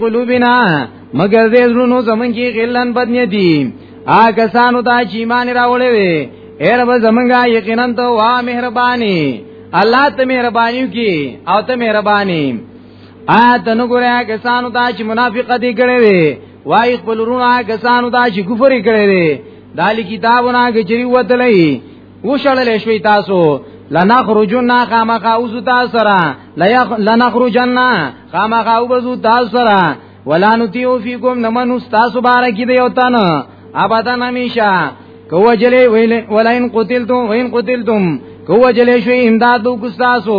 قلوبنا مگر دې زړونو زمون کې غلن بدنې دي آ کسانو ته چې ایمان راولې وي اے رب زمونږه یقینا ته وا مهرباني الله ته مهرباني کی او ته مهرباني آیت نو ګره کسانو ته چې منافق دي کړي وي وای خپل رونه کسانو ته چې کفر کړي وي دالی کتابونه غچری وتلې وشړل شوي تاسو لنخرجن خامخا اوسو تاسو سره لنخرجن خامخا اوسو تاسو سره ولا نتیو فیکم نمن استاس بارکی دیو تن ابدا نمیشا کو جلې ویل ولا ان قتلتم وین قتلتم کو جلې شوی امدادو کو تاسو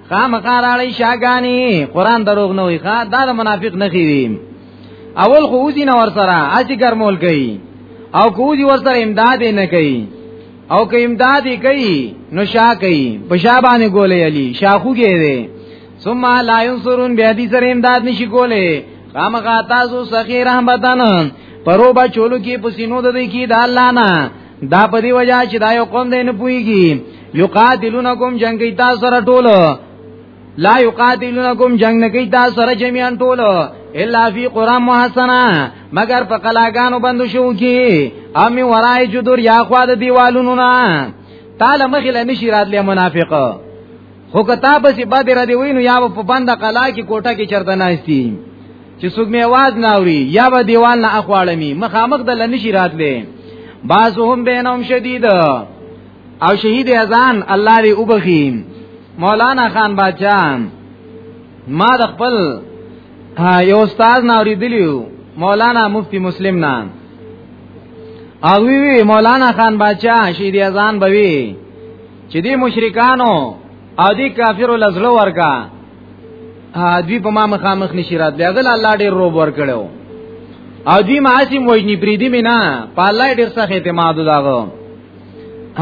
خامخا راړی شاګانی قران دروغ نه وي ښا دا د منافق نه خېری اول خو اوسی نه ور سره اسی ګرمول کوي او کوزي ور سره امداد نه کوي او که امداد کوي نو شا کوي په شا باندې ګولې علي شاخو کې دی ثم لا ينصرون بیا دې سره امداد نشي کولې خامخا تاسو سخی رحمتان پرو با چولو کې پسینو د دې کې د الله نه دا په دی وجہ چې دا یو قوم دی نه پويږي یقاتلونکم جنگ کی تاسو سره ټول لا یقاتلونکم جنگ نه کی تاسو سره جميعا ټول الا فی قرى محسنا مگر په کلاګانو بندو شو کی امی ورای جدور یا خوا د دیوالونو نه تعالی مخله نشی راتله منافق خو کتاب سی بدر دی وینو یا په بند قلا کی کوټه کی چرته ناشتي چې څوک می आवाज نه اوري یا به دیوال نه اخواړمی مخامخ د لنشي راتلې باسهم بینهم شدید او شهید اذان الله دې وبخي مولانا خان بادشاہ ما د خپل یو استاد نه اوریدلیو مولانا مفتی مسلم نه او وی وی مولانا خان بادشاہ شهید اذان بوي چې دې مشرکانو او دې کافرو لزلو ورکا دوی په ما مخامخ نشی رات بیا غل الله ډیر روب ور کړو او دوی معاصم وجنی پریدی مینا په الله ډیر سخت اعتماد داغو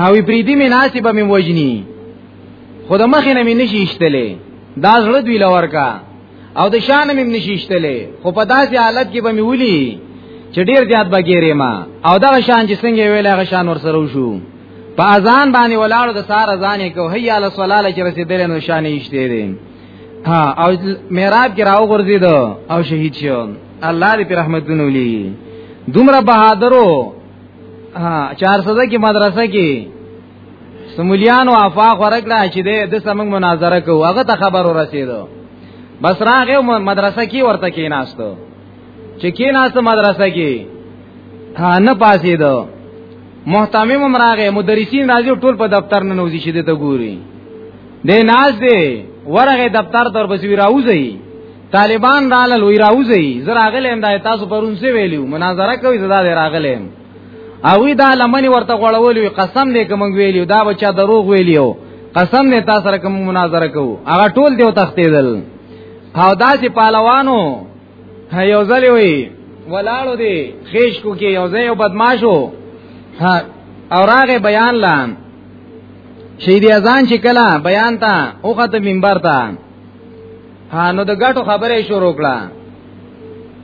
او پریدی مینا سی به می وجنی خود مخې نه می نشی اشتلې دا زړه دوی لور کا او د شان می نشی اشتلې خو په داسې حالت کې به می ولي چې ډیر زیات بګیرې ما او دا شان چې څنګه ویل هغه شان ور سره وشو په اذان باندې ولاړو د سار اذان یې کو هي علی صلاح چې رسیدل نو شان یشته دي ها او میراب کې راو ګرځید او شهید شو الله دې په رحمتونو لي دومره بهادرو ها 400 کې مدرسه کې سمولیان او افاق ورکړه چې د سمنګ مناظره کو هغه ته خبر ورسېدو بس راغه مدرسه کې ورته کې ناستو چې کیناست مدرسه کې نه پاسې دو محتمم مراغه مدرسین راځي ټول په دفتر نه نوځي شي ته ګوري د ناز دی ورغه دفتر تر بسوی راوځي طالبان رااله لوی راوځي زه راغلم دا تاسو پرون څه ویلو مناظره کوي زدا دی راغلم او وی دا لمنی ورته غړولې قسم دې کوم ویلو دا بچا دروغ ویلو قسم دې تاسو سره کوم مناظره کوو هغه ټول دیو تختیدل او داسې پهلوانو یو ځل وی ولاړو دی خېش کو کې یو ځای او بدمعشو ها او راغه بیان لام شهید اذان چې کلا بیان تا او خاطر منبر تا ها نو د غټو خبره شروع کړه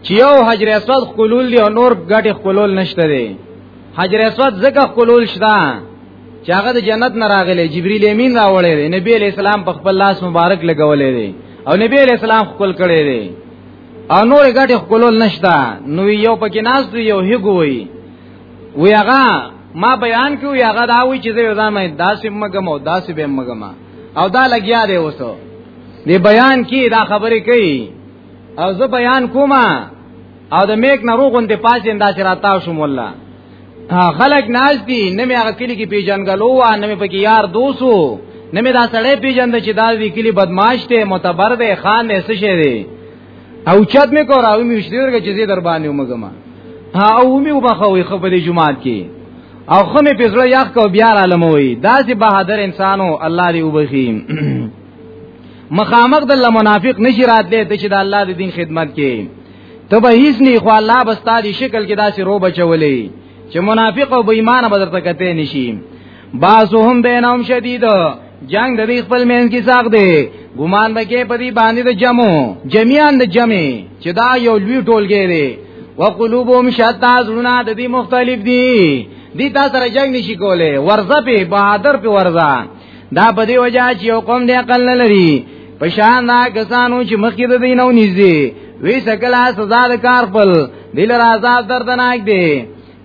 چې یو حجر اسود خلول دی او نور غټي خلول نشته دی حجر اسود زکه خلول شته چې هغه د جنت نه راغلی جبرئیل امین راوړی دی نبی علیہ السلام په خپل لاس مبارک لګولې دی او نبی علیہ السلام خپل کړی دی او نور غټه خپلول نشتا نو یو پکې ناز دی یو هیګوي وی هغه ما بیان کیو هغه دا وی چې زه ځان مې داسې مګم او داسې به مګم او دا لګیا دی وسو دی بیان کی دا خبرې کوي او زه بیان کومه او د میک نه روغون دی پاسې انداز راتاو شوم والله خلک ناز دي نه مې هغه کلی کې پیژنګلو و نه مې پکې یار دوسو نه مې دا سړی پیژند چې دا دې کلی بدمعاش دی متبر دی خان دی څه شي دی او چت مې کو راو مې وشته ورګه چې زه در باندې ومګم ها او مې وبخوي خپلې جمعات کې او خمه په زړه یخ کو بیا را لموي دا چې بهادر انسانو الله دې وبخي مخامخ د منافق نشی راتلې ته چې د الله د دین خدمت کې ته به هیڅ نه خو الله بستا دی شکل کې داسې رو بچولې چې منافق او بې ایمان به درته کته نشي باسهم بینهم شدید جنگ د دې خپل مین کې ساق دی ګمان بکې په دې باندې د جمو جميعان د جمع چې دا یو لوی ټولګی دی وقلوبهم شتا زړونه د دې مختلف دي دي تاسو سره جنگ نشي کولای ورزه په بهادر په ورزه دا په دی وجه چې یو قوم دی عقل نه لري په شان دا کسانو چې مخکې د دینو نږدې وی سکلا سزا د کار خپل دل رازاد دردناک دی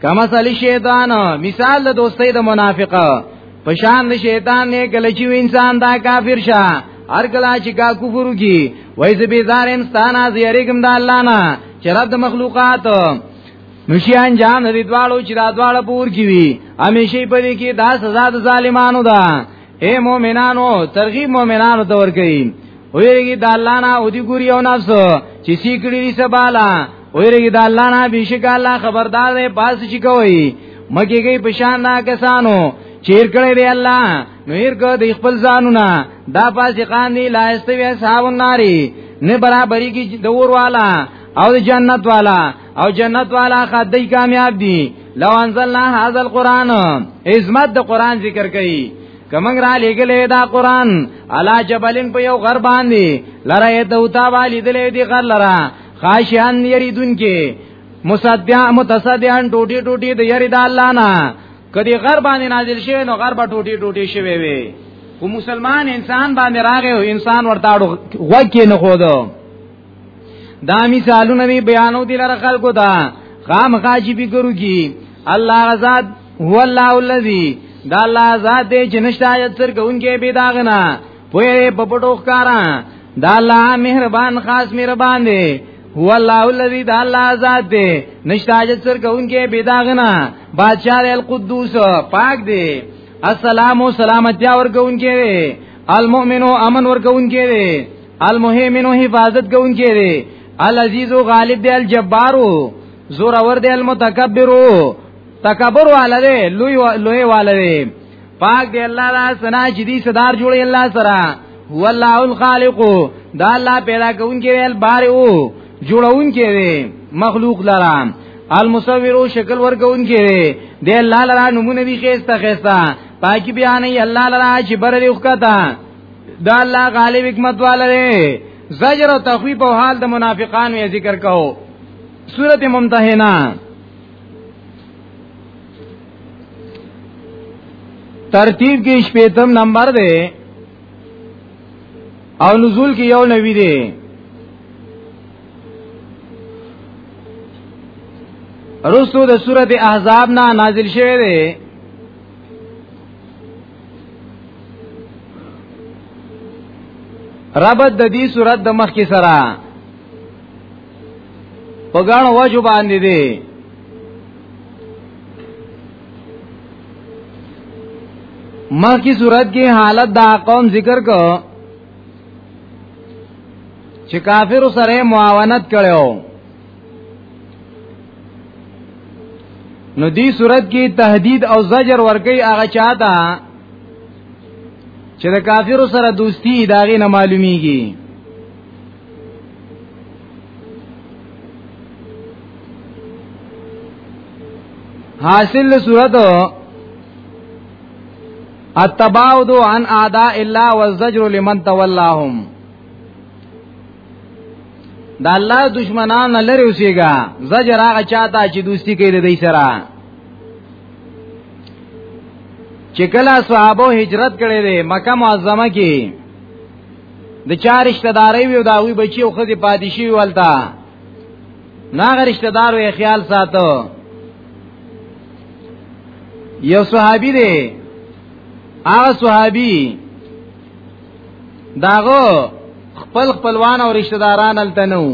کما سل شیطان مثال د دوستۍ د منافقه په شان د شیطان نه کله چې انسان دا کافر شه هر کله چې کا کفر کی وای زبیدار انسان از یریګم د الله نه چې رب د مخلوقات نشیان جان دې دواړو چې دا دواړه پور کی وی همیشه په دې کې دا سزا د ظالمانو ده اے مؤمنانو ترغیب مؤمنانو ته ورکړي ویریږي د الله نه او دی ګوري او نفس چې سیکړي دي سبالا ویریږي د الله نه بشک الله خبردار دی پاس چې کوي مګي گئی پشان نا کسانو چیر کړي دی الله نو هر کو د خپل ځانونه دا پاسې قان دی لا استوي اصحاب الناری نه برابرۍ کې دور والا او جنت والا او جنت والا خدای کامیاب دي لو انزلنا هذا القران عظمت د قران ذکر کوي کمنګ را لګلې دا قران علا جبلن په یو غر باندې لره ته وتا والی دلې دی غر لره خاشان یریدون کې مصدیا متصدیان ټوټي ټوټي د یری د الله نه کدی غر باندې نازل شوی نو غر به ټوټي ټوټي شوی وي کو مسلمان انسان باندې راغی او انسان ورته غوږ کې نه خودو دا مثالونه وی بیانو دي لره خلکو دا خام غاجی به ګرو کی الله غزاد هو الله الذی دا الله ذات دې جنشتا یت سر کوونکې به داغنا پوهه په پټو ښکارا دا الله مهربان خاص مهربان دی هو الله الذي دا الله ذات دی نشتا یت سر کوونکې به داغنا بادشاہ القدوس پاک دی السلام سلامتی ورکوونکې دی المؤمنو امن ورکوونکې دی المهیمن حفاظت کوونکی دی العزیز غالب دی الجبار زور اور دی المتکبر تکبر والده لوی لوی والده پاک دی الله دا سنا چې دي صدر جوړي الله سره هو الله الخالق دا الله پیدا کوونکی ویل بار او جوړونکی وی مخلوق لرا المصور شکل ورکوونکی وی دی الله لرا نمونه دي خيسته خيسته پاکي بیان الله لرا چې بر دی وکتا دا الله غالب حکمت والا دی زجر او تخویب او حال د منافقانو یې ذکر کاو سورته ممتحنه ترتیب کې شپږم نمبر دی او نزول کې یو نوی دی رسو د سورته احزاب نه نازل شوه دی ربط د دې صورت د مخ کې سره په غاڼو وجو باندې دی مخ کی صورت کې حالت دا قوم ذکر کو چې کافر سره معاونت کړو نو دی صورت کې تهدید او زجر ورګي هغه چاته چې د کافرو سره دوستی داغه نه معلومیږي حاصل صورت التباعد عن اعداء الله والزجر لمن تولاهم د الله دشمنان لری اوسېګا زجر هغه چاته چې دوستی کوي د دې سره چې کله صحابه هجرت کړي دي مکه معظمه کې د چار رشتہ داري وي او داوی بچي او خدي پادشي ولتا ناغه رشتہ دارو یې خیال ساتو یو صحابي دی هغه صحابي داغو خپل خپلوان او رشتہ داران الته نو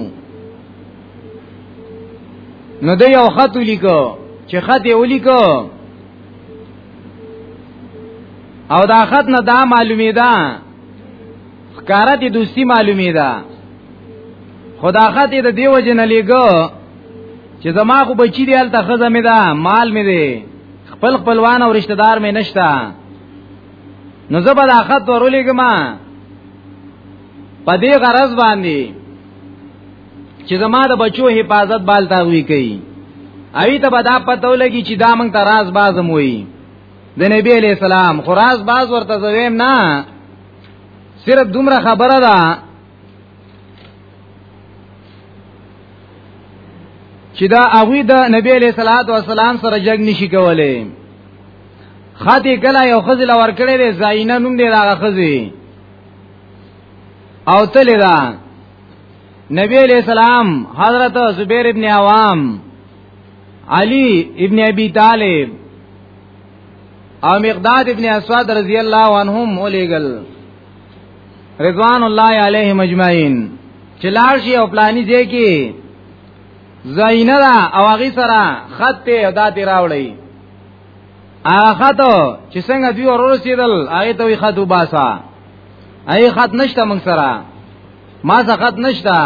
نو د یو خط لیکو چې خط یې ولیکو او دا خط نه دا معلومی ده خکارت دوستی معلومی ده خدا خط یې د دیو جن لیکو چې زما خو بچی دی الته خزه مې ده مال مې ده خپل خپلوان او رشتہ دار مې نشته نو زبر اخت ورولېګما په دې غرض باندې چې زما د بچو حفاظت بال تاوي کوي اوی ته به دا پته ولګي چې دا مونږ ته راز بازم وي د نبی علی السلام خو راز باز ورته زویم نه صرف دومره خبره ده چې دا هغه د نبی علیہ الصلوۃ والسلام سره جنگ نشي کولای خاطی کلا یو خزل ورکړی دی زاینه نوم دی دا خزی او تل دا نبی علیہ السلام حضرت زبیر ابن عوام علی ابن ابی طالب او مقداد ابن اسود رضی اللہ عنہم اولیگل رضوان الله علیهم اجمعین چې لار شي او پلاني دی کې زینه او هغه سره خط ته ادا دی راوړی هغه خطو چې څنګه دوی ورور سیدل هغه ته وی خطو باسا هغه خط نشته موږ سره ما سره خط نشته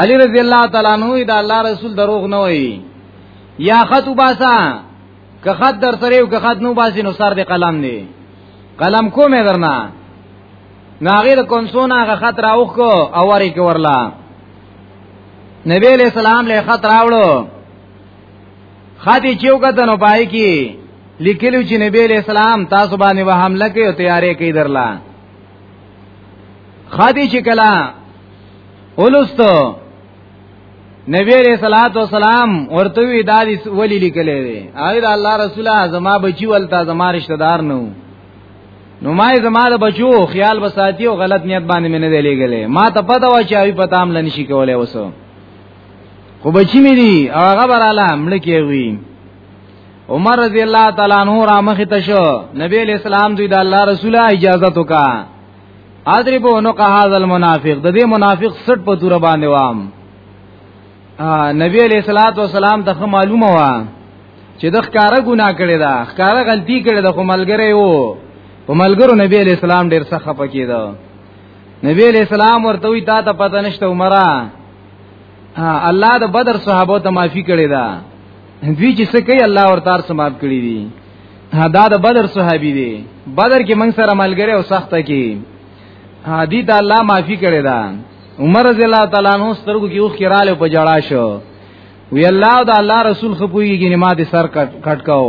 علی رضی الله تعالی عنہ دا الله رسول دروغ نه وایي یا خط وباسا که خط در سره یو که خط نو باسي نو سر دې قلم دی قلم کومه درنا ناغیر کنسونا غ خط راوخ کو اوری کو ورلا نبی علیہ السلام له خط راوړو خاطی چیو کتنو پای کی لیکلو چې نبی علیہ السلام تاسو باندې به حمله کوي او تیارې کوي درلا خاطی چې کلا اولستو نبی علیہ الصلات والسلام ورته وی دا ولی لیکلې دي اې دا الله رسوله زما بچی ولتا زما رشتہ دار نو نو ما زما د بچو خیال بساتی او غلط نیت باندې مې نه دی لګلې ما ته پته و چې اوی پتام لنی شي کولای وسو خو بچی مې دي هغه براله مړ کېږي عمر رضی الله تعالی عنہ را مخ ته شو نبی اسلام دوی د الله رسول اجازه تو کا اضربو نو که هاذ المنافق د دې منافق سټ په تور باندې وام نبی علیہ الصلات والسلام ته معلومه وا چې د ښکارا ګناه کړی دا ښکارا غلطي کړی دا خو ملګری وو په ملګرو نبی علیہ السلام ډیر سخت پکې دا نبی علیہ السلام ورته وی تا ته پته نشته عمره الله د بدر صحابه ته معافي کړی دا دوی چې څه کوي الله ورته سماب کړی دي دا د بدر صحابي دي بدر کې موږ سره ملګری او سخته کې هادي ته الله معافي کړی دا عمر رضی الله تعالی عنہ سترګو کې اوخ کړهاله په جړا شو وی الله دا الله رسول خپويږي نه ما دې سر کټ کټ کاو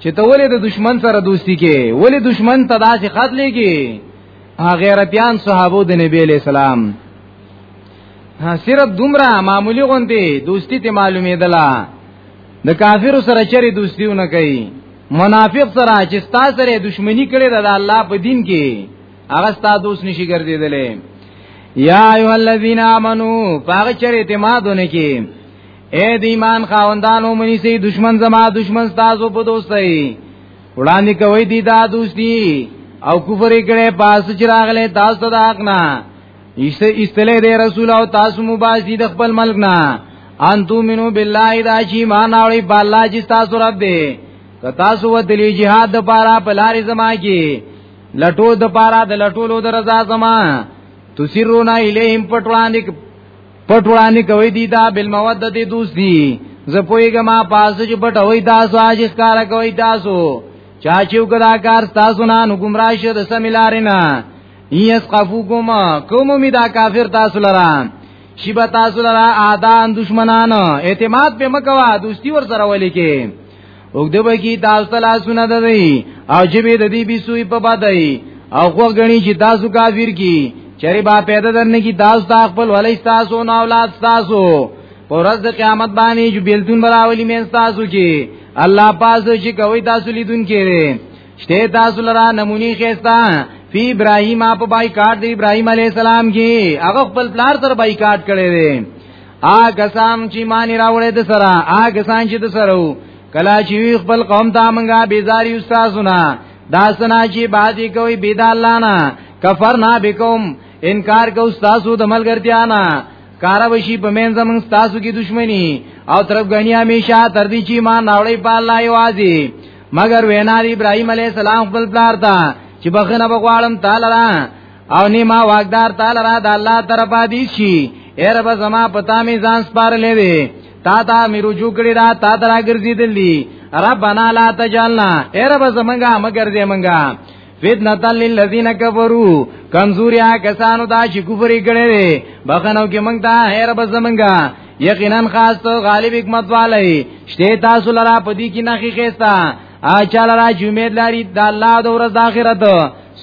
چې ته ولې د دشمن سره دوستی کې ولې دشمن ته داسې خط لګي غیرتيان صحابو د نبی له سلام ها صرف دومره معمولی غونډي دوستی ته معلومه دلا د کافر سره چری دوستیونه کوي منافق سره چې ستا سره دښمنی کړي د الله په دین کې هغه ستا دوست نشي ګرځیدلې یا ایه الذین آمنو پاغه چری ته ما دونه کې اے د ایمان خاوندانو منی سي دشمن زما دشمن تاسو په دوستۍ وړاندې کوي دي دا دوستي او کفر کړي پاس چراغله تاسو ته حق نه ایسته ایستلې دې رسول او تاسو مباسي د خپل ملک نه ان تؤمنو بالله دا چې ایمان اوري بالله چې تاسو رب دې که تاسو و دلی jihad د پاره په لارې زما کې لټو د پاره د لټولو د رضا زما تسرون الیهم پټوانی پټوانی کوي دی دا بل موده دې دوستی زه پویګه ما پاس چې پټوي تاسو اج ښکار کوي تاسو چا چې وکړه کار تاسو نه نو گمراه شه د سمیلارینه یسقفوکما کوم می دا کافر تاسو لرا شی به تاسو لرا اعدان دشمنان اعتماد به مکوا دوستی ور سره ولې کې او د بکی تاسو لا سونه ده دی او چې به د دې بي سوی په بدای او خو غنی چې تاسو کافر کی چری با پیدا درنه کی تاسو تا خپل ولې تاسو نو اولاد تاسو پر ورځ د قیامت باندې جو بیلتون براولي مې تاسو کې الله پاس چې کوي تاسو لیدون کې شته تاسو لرا نمونی خيستا فی ابراهیم اپ بایکاټ دی ابراهیم علی السلام کی هغه خپل پلار سره بایکاټ کړی دی آګه سام چې مانی راوړې د سره آګه سان چې د سره کلا چې خپل قوم ته منګه بیزاری استادونه دا سنا چې بادی کوي بيد الله نه کفرنا بكم انکار کو استادو د ملګرتیا نه کارا وشي په مین زمون استادو کې دښمنی او ترګنی همیشه تر دې چې ما ناوړې په الله یوازي مگر وینا دی ابراهیم علی السلام خپل پلار ته چې بخنه بغواړم تعالی را او نیما واغدار تعالی را د الله طرفه دی شي اے رب زما پتا می ځان سپار لوي تا تا می رجوع کړی را تا ترا ګرځیدلی ربانا لا تجلنا اے رب زمنګا مگر دې منګا فتنه للذین کفروا کمزوري کسانو دا چې کفر کړي بخنو کې موږ ته هیر به زمنګا یقینا خاص ته غالب حکمت والے شته تاسو لرا پدی کې نه خېستا اچا لرا چې امید لري د الله د ورځ د آخرت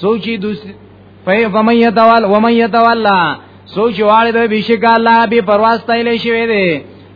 سوچي دوسری فمن يتول ومن يتولى سوچ واړه به بشک الله به پرواز تایلې شوی دی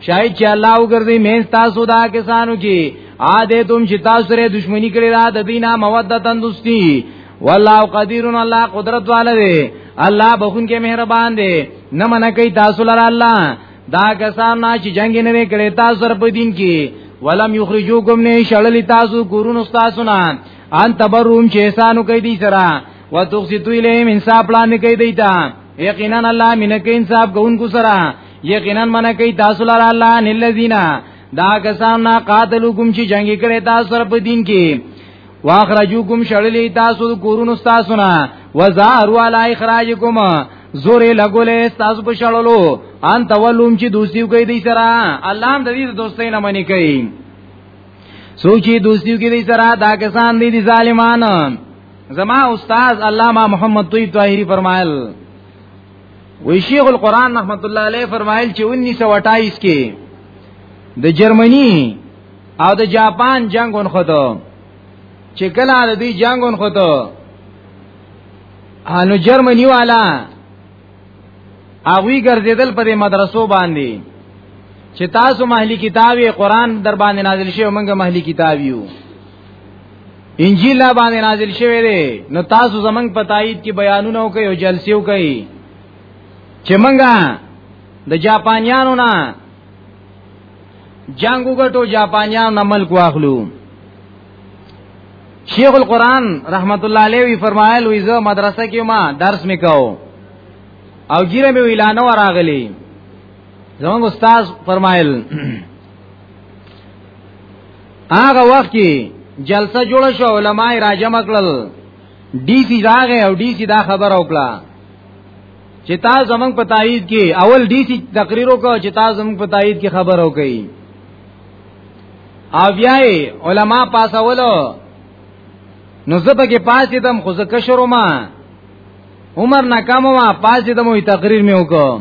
شای چې الله وګرځي مې تاسو دا کسانو کې عاده تم چې تاسو سره دښمنی کړی را د دینه موده تندوستی والله قدیر الله قدرت والا دی الله بخون کې مهربان دی نه منه کوي تاسو لره الله دا کسان نه چې جنگ نه کړي تاسو سره په دین کې ولم یخرجوکم نه شړل تاسو کورونو تاسو نه ان تبروم چې احسانو کوي دي سره وتقسطوا الیهم انصاف لاندې کوي دیتا یقینا الله مینه کوي انصاف کوونکو سره یقینا منه کوي تاسو لاره الله ان الذين دا کسان نا قاتلوکم چې جنگي کړي تاسو سره په دین کې واخرجوکم شړلې تاسو کورونو تاسو نه وزاروا علی اخراجکم زور لګولې تاسو په شړلو ان تولوم چې دوستي کوي دې سره الله هم د دې دوستۍ نه منی کوي سوچي دوستي کوي دې سره دا کسان دي ظالمان زما استاد علامہ محمد طیب طاهری فرمایل وی شیخ القرآن رحمت الله علیه فرمایل چې 1928 کې د جرمنی او د جاپان جنگ ونخته چې کله د دې جنگ ونخته انو جرمنی والا اغوی ګرځیدل په دې مدرسو باندې چې تاسو مهلي کتابي قران در باندې نازل شوی موږ مهلي کتابیو انجیل لا باندې نازل شوی دی نو تاسو زمنګ په تایید کې بیانونه وکړي او جلسې وکړي چې منګه د جاپانیانو نه جنگ وګټو جاپانیانو نه ملک واخلو شیخ القران رحمت الله علیه وی فرمایل وی زه مدرسه کې ما درس میکاو او ګیره مې ویلانه وراغلی زمونږ استاد فرمایل هغه وخت کې جلسه جوړه شو علما راجم کړل ډي سي راغې او ډي سي دا خبر او کړه چې تا زمنګ په تایید کې اول ډي سي تقریر وکړ چې تا زمنګ په تایید کې خبر او کړي او بیا علما پاسولو نو زبه کې پاسې دم خو زکه شروع ما عمر ناکامه ما پاسې دم وی تقریر مې وکړ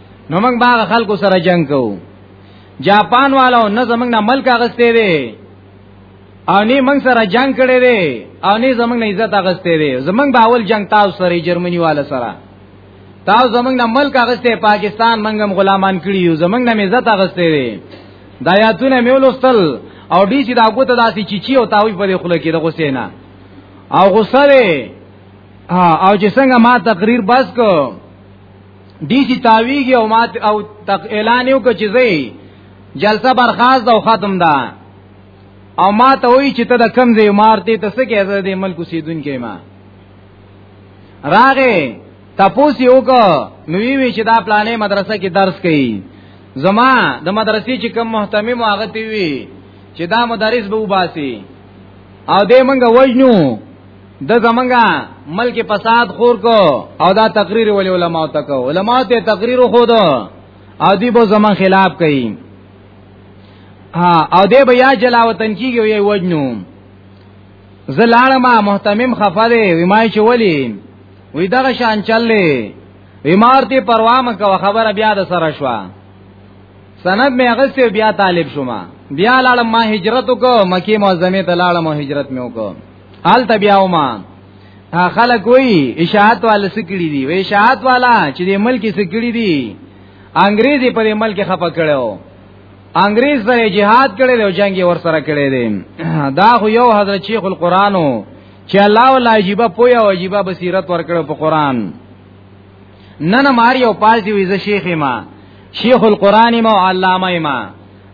نو موږ باغ خلکو سره جنگ کوو جاپان والو نه زمنګ نه ملک اغستې دي او نه موږ سره جنگ کړي دي او نه زمنګ نه عزت اغستې دي زمنګ باول جنگ تاسو سره جرمني والو سره تاسو زمنګ نه ملک اغستې پاکستان منګم غلامان کړی یو زمنګ نه عزت اغستې دي دا یاتونه میولستل او دې چې دا ګوته داسې چیچی او تاوی په خله کې د غسینا او غسره او چې څنګه ما تقریر بس کو دي چې تاویږي او مات او تق اعلان یو کې چیزې جلسه برخاست او ختم ده او ما ته وی چې ته د کم ځای مارته ته څه کې زه د ملک سیدون کې ما راغه تپوس یو کو نو وی چې دا پلانې مدرسه کې درس کوي زما د مدرسې چې کم محتمم هغه تی وی چې دا مدرس به وباسي او دې منګه وجنو د زمنګا ملک فساد خور کو او دا تقریر ول علماء تک علماء ته تقریر خو دو او دی به زمون خلاف کوي ها او دی به یا جلاوطن کیږي وی وجنو زلاله ما محتمم خفه دی وی ما چې ولی وی دغه شان چللې وی مارتي پروا مکه خبره بیا د سره شوه سند می اغسته بیا طالب شوم بیا لاړم ما هجرت وکړ مکی معظمه ته لاړم هجرت می وکړ حال تبیاو ما خلک وی اشاعت والا سکړي دي وی اشاعت والا چې د ملک سکړي دي انګريزي پر ملک خپه کړو انګريز سره جهاد کړي دی او جنگ ور سره کړي دی دا خو یو حضرت شیخ القرآنو چې الله ولا عجيبه پویا او عجيبه بصیرت ورکړو په قرآن نن ماری او پاز دی ویزه شیخ ما شیخ القرآن ما علامه ما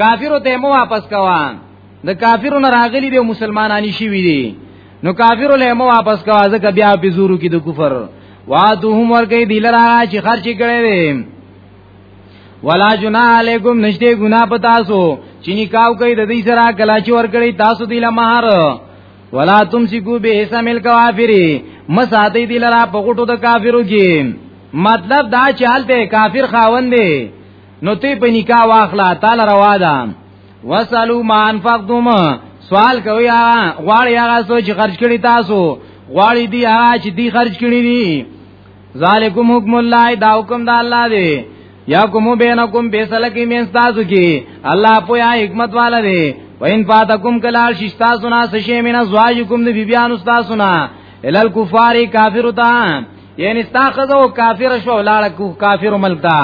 کافرو ته مو واپس کوا د کافرو نه راغلي به مسلمانانی شي وي دي نو کافرو له مو واپس کوا ځکه بیا په زورو کې د کفر واتهم ورګي دلرا چې خرچ کړي وي ولا جنا علیکم نشته ګنا پتا سو چې نکاو کوي د دې سره کلا چې ور کړی تاسو دی لمهار ولا تمسکو به اسم الکافری مساتی دی لرا په غټو د کافرو کې مطلب دا چې حالته کافر خاوند دی نو تی په نکاح واخلا تعالی روا ده وسلو ما انفقتم سوال کوي غواړي هغه سوچ خرج کړي تاسو غواړي دی هغه چې دی خرج کړي دي ذالکم حکم الله دا حکم د الله دی یا کوم بینکم بیسل کی مین تاسو کی الله پویا حکمت والا دی وین فاتکم کلال ششتا سنا سشی من ازواجکم دی بیبیان استا سنا الال کفاری کافر تا یعنی ستا خزو کافر شو لاړ کافر ملک تا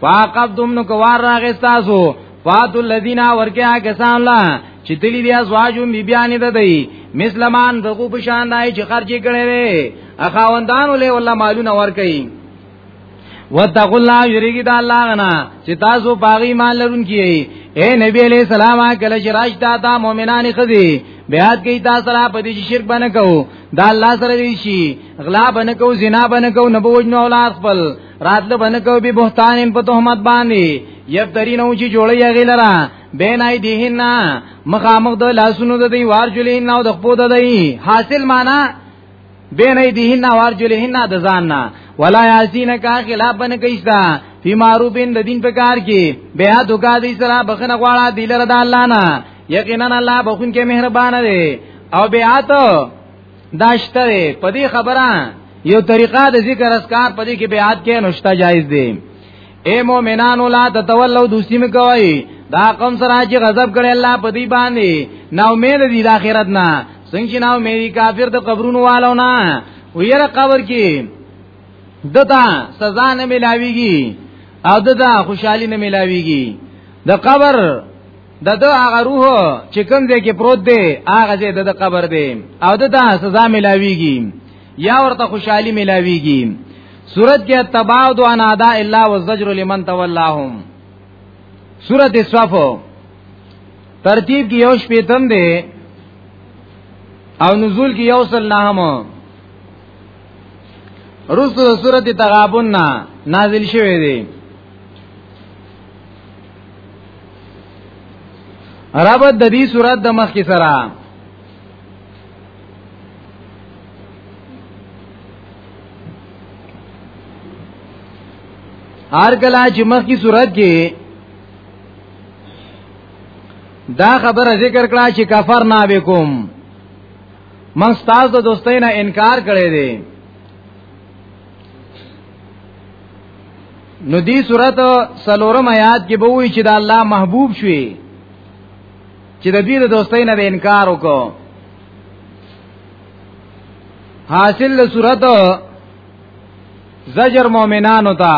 فاقبتم نو کوار راغی تاسو فاتو الذین ورکیا کسان لا چې تلی دی ازواجو بی بیان ده دی مسلمان دغه په شان دای چې خرج کړي وي اخاوندانو له ولا مالونه ور کوي وتقوا الله یریګی د الله غنا چې تاسو باغی مال لرون کیي اے نبی علیہ السلام کله چې راځ تا تا مؤمنان خزي بیات کی تا سره په دې شرک باندې کو دا الله سره دی شي غلا باندې کو زنا باندې کو نبوج نو اولاد خپل راتلو باندې کو به بهتانین په تهمت باندې یفترین او چې جوړي هغه لرا بینای دیهنا مخامخ د لاسونو د دی وار جلین او د خپو د دی حاصل معنا بینای دیهنا وار جلین د ځان نه ولا یاسین کا خلاف بن کیستا فی معروفین د دین په کار کې بیا دوکا دی سره بخنه غواړه دی لره د الله نه یقینا الله بخون کې مهربان دی او بیا ته داشته په دې خبره یو طریقه د ذکر اسکار په دې کې بیعت کې نشتا جایز دی اے مومنانو لا تتولو دوسی مکوئی دا قوم سره چې غضب کړي الله په دې باندې نا امید دي د آخرت نه څنګه چې نا امید کافر د قبرونو والو نه ویره قبر کې دتا سزا نه ملاويږي او دتا خوشحالي نه ملاويږي د قبر د د هغه روح چې کوم ځای کې پروت دی هغه ځای د قبر دی او د ته سزا ملاويږي یا ورته خوشحالي ملاويږي سورت کې تباعد عن ادا الا والزجر لمن تولاهم سورت صف ترتیب کې یو شپیتم دی او نزول کې یو سل نهم رسو سورت تغابن نازل شوه دی عربت د دې صورت د مخ کې سره هر کله چې مخ کی صورت کې دا خبره ذکر کړه چې کفر نه وکوم من ستاسو دوستۍ نه انکار کړی دی نو دی صورت سلورم آیات کې به وی چې د الله محبوب شوي چې د دې د دوستۍ نه انکار وکړو حاصل له صورت زجر مؤمنانو ته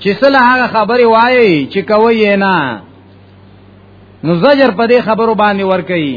چې سله هغه خبره وایي چې کوي نه نو زجر په دې خبرو باندې ور کوي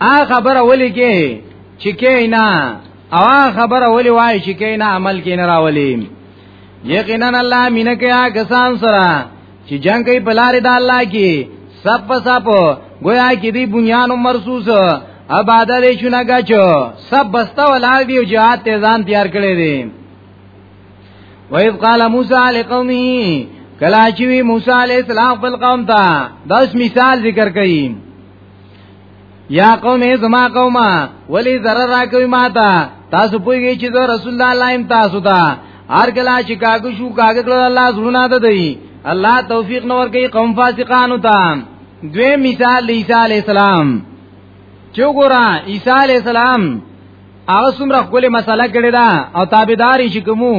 آ خبره ولي کې چې کینا او خبره ولي وای چې کینا عمل کې نه راولي یقینا الله مینه کې آ کسان سره چې جنگ کوي په لار د الله کې سب په سب گویا کې دی بنیان مرصوص اباده دې شونه گچو سب بستا ولا دی او جهاد ته ځان تیار کړی دی وَإِذْ قَالَ مُوسَى لِقَوْمِهِ کلا چې موسی علیہ السلام خپل قوم ته داس مثال ذکر کړي یا قوم ای زما قومه ولی zarar راکوي ماته تاسو پوهیږئ چې زه رسول الله لایم تاسو ته هر کله چې کاګو شو کاګو کړه الله زړونه ده دی الله توفیق نور کوي قوم فاسقانو ته دوی مثال عیسی علی السلام چې ګورا عیسی علی السلام هغه څومره خپل مسله کړی دا او تابعداري شي کومو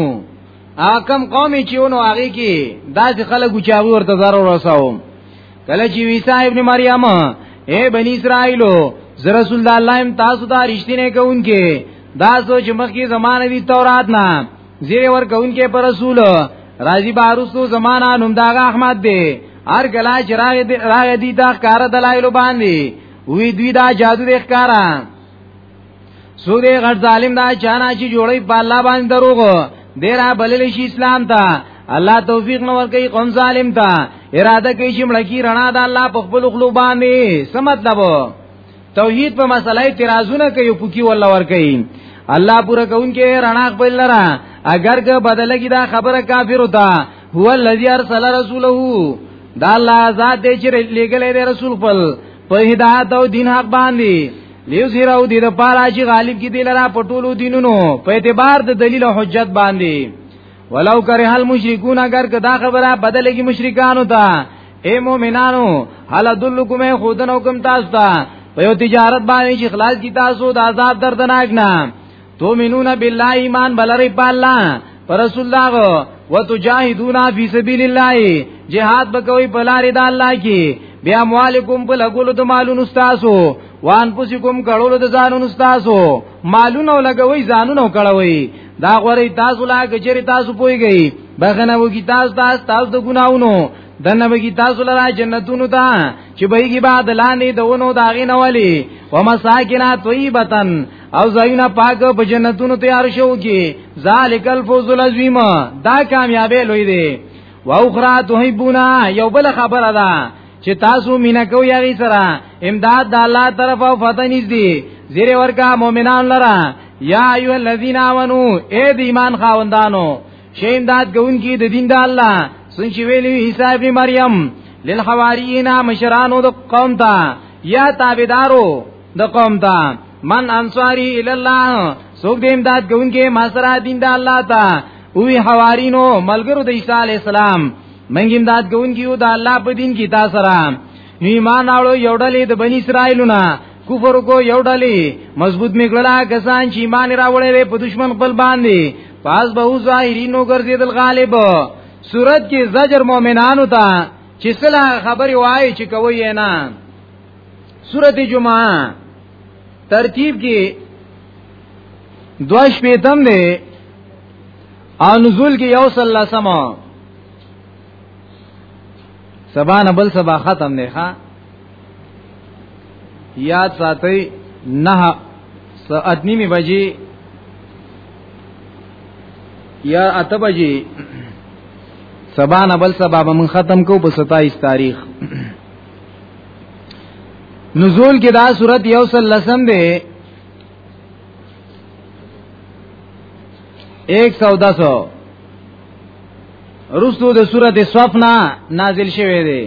اکم قومي چې ونو هغه کې داسې خلک چې هغه ورته ضرر ورساوم کله چې عیسی ابن مریم اے بنی اسرائیلو زه رسول د الله ام تاسو ته رښتینه کوونکې دا سوچ مخکې زمانه دی تورات نه زیر ور کوونکې پر رسول راضی بارسو زمانہ نوم دا احمد دی هر کله چې راغی دی راغی دی دا کار دلایل باندې وی دوی دا جادو دی ښکارا سوګه غټ ظالم دا چانا چې جوړي په الله باندې دروغ ډیر بلل شي اسلام ته الله توفیق نور کوي قوم ظالم ته اراده کوي چې مړکی رڼا د الله په خپل خلو باندې څه مطلب توحید په مسله اعتراضونه کوي پوکي ولا ور کوي الله پورا کوونکې رڼا خپل لره اگر که بدل کی دا خبره کافر وتا هو الذی ارسل رسوله دا الله ذات دې چې لګلې رسول خپل په هدایت او دین حق باندې لیو زیراو دې د پاره چې غالب کې دې لرا پټولو دینونو په اعتبار د دلیل او حجت باندې ولو کرے حل مشرکون اگر کدا خبره بدلېږي مشرکانو ته اے مومنانو هل دلکم خودن حکم تاسو ته په یو تجارت باندې چې خلاص کی تاسو د عذاب دردناک نه تومنون بالله ایمان بلری په الله پر رسول الله وتجاهدون فی سبیل الله جهاد بکوي په لار د الله کې بیا مالکم په لګولو د مالونو تاسو وان پوسیکم کړولو د ځانونو تاسو مالونو لګوي ځانونو کړوي دا غوري تاسو لا کچري تاسو پويږي بغنه وګي تاسو تاسو تاسو د ګناونو دنه وګي تاسو لرا جنتونو ته چې بهږي بعد لاندې دونو داغې نه ولي ومساکنا طیبتن او زاینا پاک په جنتونو تیار شو کی ذالک الفوز العظیم دا کامیابی لوی دی و اخرى تحبونا یو بل خبره ده چې تاسو مینا کو یاري سره امداد د الله طرف او فتح نږدې زیر ورکا مؤمنان لرا یا ایو الذین آمنو اے د ایمان خاوندانو شې امداد کوونکی د دین د الله څنګه ویلی عیسی ابن مریم للحواریین مشرانو د قوم ته یا تابعدارو د قوم ته من انصاری الی الله سوګ دې امداد کوونکې ما سره دین د الله ته وی حوارینو ملګرو د عیسی علی السلام منګ امداد کوونکې یو د الله په دین کې تاسو سره نو ایمان اورو یو ډلې د بنی اسرائیلونه کفر کو یو ډلې مضبوط میګړه کسان چې ایمان راوړې په دشمن خپل باندې پاس به ظاهرینو ګرځیدل غالب صورت کې زجر مؤمنانو ته چې سلا خبري وای چې کوي نه سورته جمعه ترتیب کې دواش پیتم دی او نزول کې یو صلی الله سما سبا نه بل سبا ختم نه ښا یاد ساتي نه ساعت نیمه بجې یا اته بجې سبا نه بل سبا به من ختم کو په 27 تاریخ نزول کې دا صورت یو سل لسم دی ایک سو دسو رستو د صورت صفنا نازل شوه دی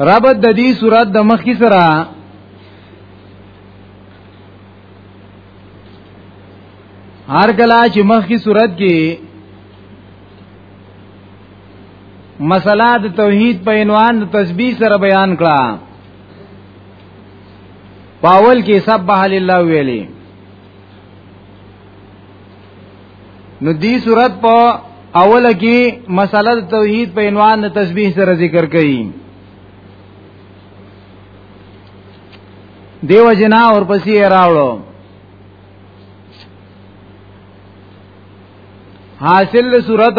ربط د دې صورت د مخ کی سره هر کله چې مخ کی صورت کې مسله د توحید په عنوان د تسبیح سره بیان کړه پاول کې سبح لله ویلي نو دی صورت په اول کې مسله توحید په عنوان د تسبیح سره ذکر کړي دیو جنا اور پسې راوړو حاصل صورت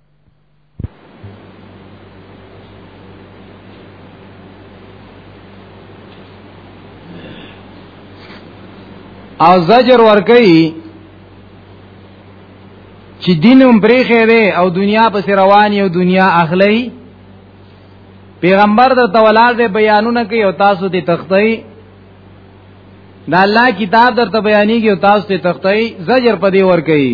او زجر ورکي چې دینم پرېخې دی او دنیا پس روان یو دنیا اخلي پیغمبر د تولال د بیانونه کوي او تاسو ته تختی دا الله کتاب درته بیانېږي او تاسو ته تختی زجر پدی ور کوي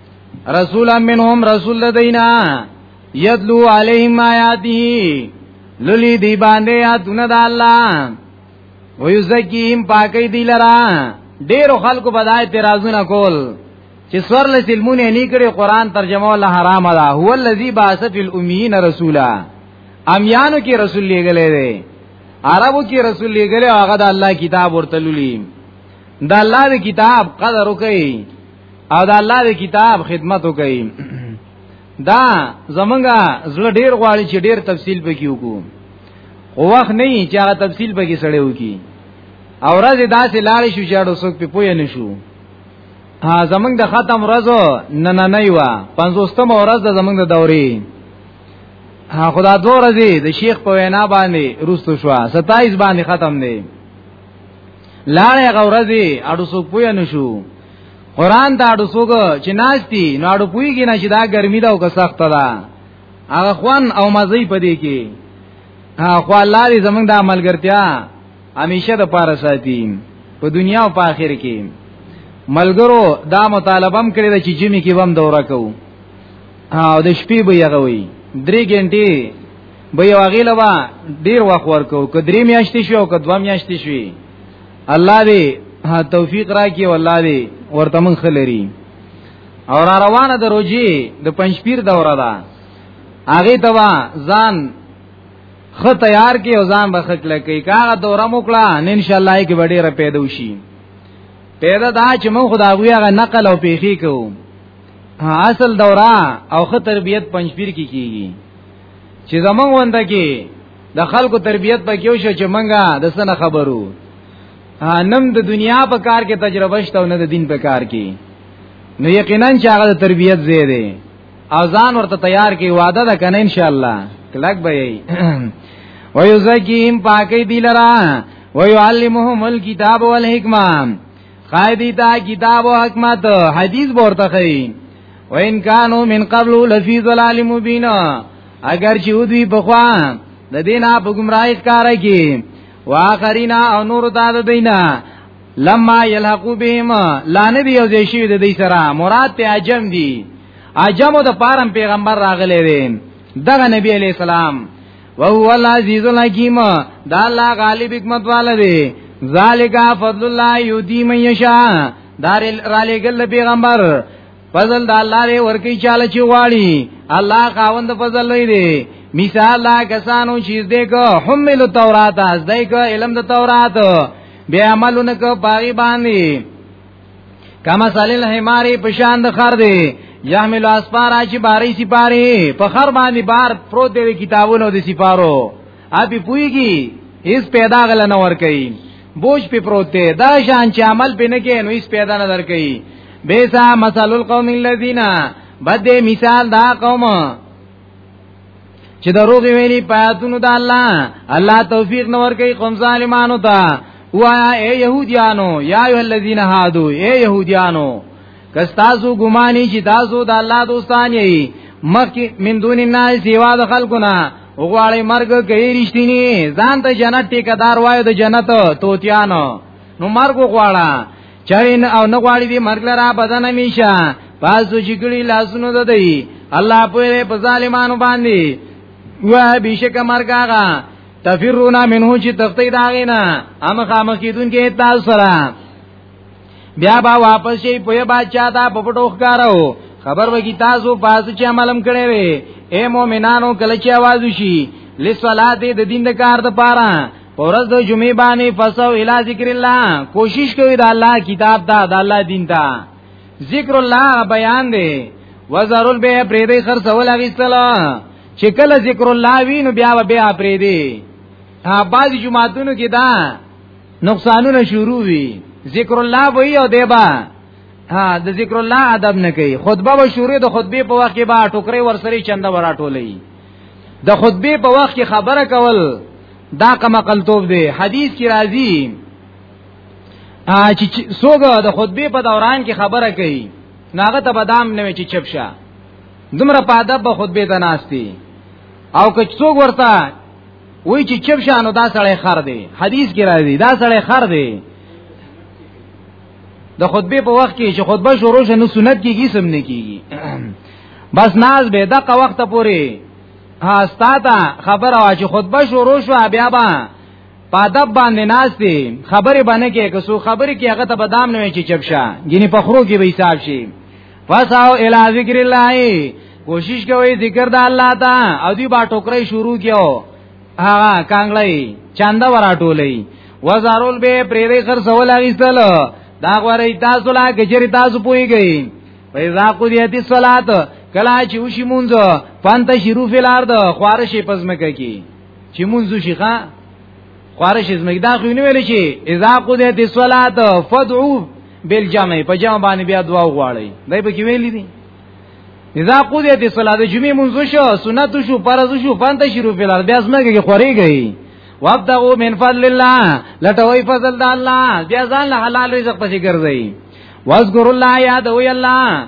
رسولا منهم رسول دینا یتلو علیهم آیاته للی دی باندې یادون د الله ویزکیم پاکی دی لرا ډیرو خلکو بدای اعتراضونه کول چې سور له سلمونه نه کړي قران ترجمه ولا حرام ده هو الذی باث فی الامیین رسولا امیانو کې رسول لګلې دی عربو کې رسول لګلې هغه د الله کتاب ورته لولي د الله د کتاب قدر وکړي او د الله د کتاب خدمت وکړي دا زمونږه زړه ډیر غواړي چې ډیر تفصیل پکې وکړو خو وخت نه یې چې هغه تفصیل پکې سړې وکړي او ورځ داسې لاړې شو چې اړو څوک په پوهه نشو ها زمونږ د ختم ورځ نه نه نه یو 50 ورځ د زمونږ د دورې ها خدا دو ورځې د شیخ په وینا باندې روستو شو 27 باندې ختم دی لاړې غورځي اډو سو پوی نه شو قران ته اډو سوګ چې ناشتي نو اډو پویږي نه چې دا ګرمي دا او که سخت ده هغه خوان او مزي پدې کې خو الله دې زمونږ د عملګرتیا همیشه د پاره ساتي په دنیا او په آخر کې ملګرو دا مطالبه هم کړی چې جمی کې بم دوره کوو او د شپې به یغوي درې ګنټې به یو هغه لبا ډیر وخت ورکو که درې میاشتې شي او که دوه میاشتې شي الله دې توفیق راکړي او الله دې ورته مونږ خلري او را روانه د روجي د پنځپیر دوره ده هغه توا ځان خ تیار کې او ځان بخک لکې کاغه دوره موکړه ان شاء الله کې وړي را پیدا وشي پیدا دا چې مونږ خدا غوي هغه نقل او پیخي کوو اصل دوره او خ تربیت پنځپیر کې کی کیږي چې زمونږ ونده کې د خلکو تربيت پکې وشو چې مونږه د سنه خبرو نم د دنیا په کار کې تجربه شته او نه د دین په کار کې نو یقینا چې هغه د تربيت زی دی اذان ورته تیار کې وعده ده کنه ان شاء الله کلک به یې ويزکیم پاکی دی لرا ويعلمهم الكتاب والحکمه قائدی تا کتاب و حکمت حدیث بورتخی وان كانوا من قبل لفي ضلال مبين اگر چې ودوی په خوا د دینه په گمراهی کار کوي واخرینا او نور تا د دینه لما یلحقو بهم لانه دی او دې شی د دې سره مراد ته عجم دی عجمو د پارم پیغمبر راغلی دی دغه نبی علی السلام وهو العزیز الحکیم دا الله غالب حکمت والا دی ذالک فضل الله یودی من یشاء دار را لګل پیغمبر فضل د الله لري ورکی چاله چې واړي الله خاوند فضل لري دی مثال لا کسانو چې دې کو حمل تورات از دې کو علم د تورات بیا عملونه کو پاغي باندې کما سالل حماری پشان د خر دی یحمل اسفار چې باری سپاری په خر باندې بار پروت دی کتابونو د سپارو اپی پویږي هیڅ پیدا غل نه ور کوي بوج په پروت دی دا شان چې عمل پې نه کوي نو هیڅ پیدا نه در کوي بیسا مثال القوم الذین بد مثال دا قوم چې دروغ ویلي پیاتونو د الله الله توفیق نه ور کوي قوم ظالمانو ته وایا اے یهودیانو یا ایه الذین هادو اے یهودیانو کستاسو ګمانی چې تاسو د الله دوستان یې مخکې من دون الناس سیوا د خلقنا وګواړی مرګ کوي رښتینی ځان ته جنت ټیکدار وایو د جنت توتیانو نو مرګ وګواړه چاین او نه غواړي دې مرګ لرا بدن میشه پاسو چې ګړي لاسونو ده دی الله په په ظالمانو باندې وا بشک مرګ هغه تفرونا منه چې تختی داغینا ام خامخیدون کې تاسو سره بیا با واپس شي په بچا تا په پټو ښکارو خبر وکي تاسو پاس چې عملم کړي وي اے مؤمنانو کله چې आवाज وشي لصلات د دین د کار د پاره پرز د جمعې باندې فسو الی ذکر الله کوشش کوي د الله کتاب ته د الله دین ته ذکر الله بیان دی وزرل به پرې دې خرڅول اغستلا چې کله ذکر الله وینو بیا بیا پرې دې ها بعض جمعاتونو کې دا نقصانونه شروع وي ذکر الله وی او دیبا ها د ذکر الله ادب نه کوي خطبه و شروع د خطبه په وخت کې با ټوکري ورسره چنده وراټولې د خطبه په وخت کې خبره کول دا کما قلتوب دی حدیث کی راضی چې سوګه د خطبه په دوران کې خبره کوي ناغه ته بدام نه چې چپ شه دومره په ادب به خطبه ته ناشتي او که څوک ورته وای چې چپ شانو دا سړی خر دی حدیث کې راځي دا سړی خر دی د خطبه په وخت کې چې خطبه شروع شنه سنت کېږي سم نه کېږي بس ناز به دغه وخت پوري ها ستاته خبر او چې خطبه شروع شو بیا با پادب باندې ناز دي خبره باندې کې که سو خبره کې هغه ته بدام نه وي چې چپشه ګینه په خرو کې به حساب شي فساو الی ذکر الله کوشش کوي ذکر د الله ته او دی با ټوکرې شروع کیو هغه کانګړی چاند ورا ټولې وزارول به پرې دې خر سوال اغستل دا غوري تاسو لا کجری تاسو پويږئ پیدا کو دی تی صلات کلا چې وشي مونږ پانت شروع فلار د خوارشې پزمکه کی چې مونږ شيخه خارش زمګ دا خو نه ویل شي اذا قضیت الصلاه فدعو بالجمع په جمع باندې بیا دعا وغواړي دای په کې ویلي دي اذا قضیت الصلاه د جمعې منځ شو سنت شو فرض شو فانت شروع فلال بیا زمګ کې خوري گئی وابتغوا من فضل الله لټوي فضل د الله بیا ځان حلال رزق پسې ګرځي واذکر الله یاد وی الله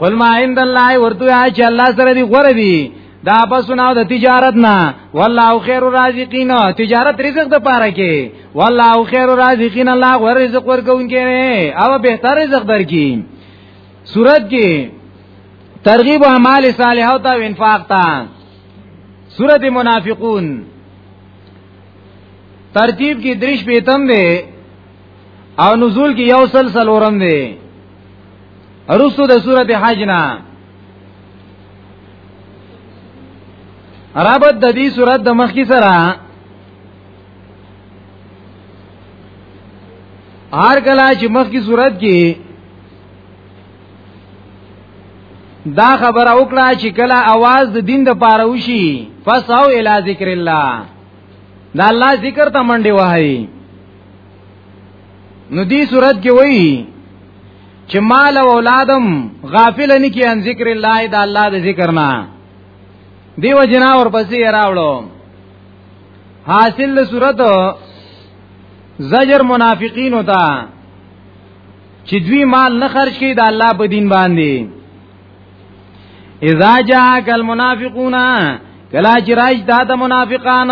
قل ما عند الله ورته یا چې الله سره دی غره دی دا پسونه د تجارت نه والله خیر الرازقین تجارت رزق د پاره کې والله خیر الرازقین الله غره رزق ورکوونکی او به تر رزق درکې صورت کې ترغیب اعمال صالحه او انفاق ته سورت منافقون ترتیب کی درش پیتم دے او نزول کې یو سلسل ورم دی رسو د صورت حج نه رابط د دې صورت د مخ کی سره هر کله چې مخ کی صورت کې دا خبره وکړه چې کله आवाज د دین د پاره وشي فساو الی ذکر الله دا الله ذکر ته منډي وهایي نو دې صورت کې وایي چې مال او اولادم غافل نه کی ان ذکر الله دا الله د ذکر نه دیو جنا ور پسې راوړو حاصل له صورت زجر منافقین ہوتا چې دوی مال نه خرج کړي د الله په دین باندې اذا جاءك المنافقون کلا چې راځ دا د منافقان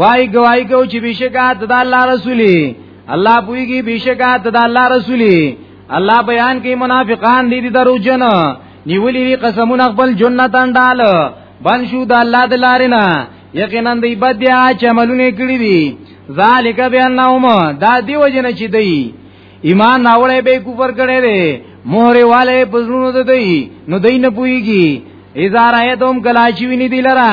وای گواہی کو چې بشکا ته د الله رسولي الله پويږي بشکا ته د الله رسولي الله بیان کوي منافقان دي دي درو جن نیولې دي قسمونه خپل جنتان ډال بن شو د الله د لارې نه یقینا دی بد یا چې عملونه کړی دي ذالک بانهم دا دی وجنه چې دی ایمان راوړې به کوپر کړي دي مهره والے پزړونو ته دی نو دین پويږي اذا رايتم کلاچوینی دی لرا